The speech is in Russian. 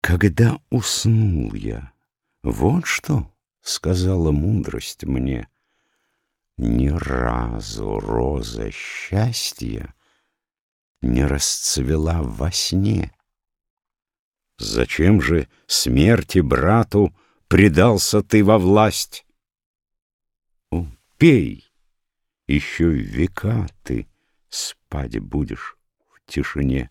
Когда уснул я, вот что сказала мудрость мне. Ни разу роза счастья не расцвела во сне. Зачем же смерти брату предался ты во власть? Пей, еще века ты спать будешь в тишине.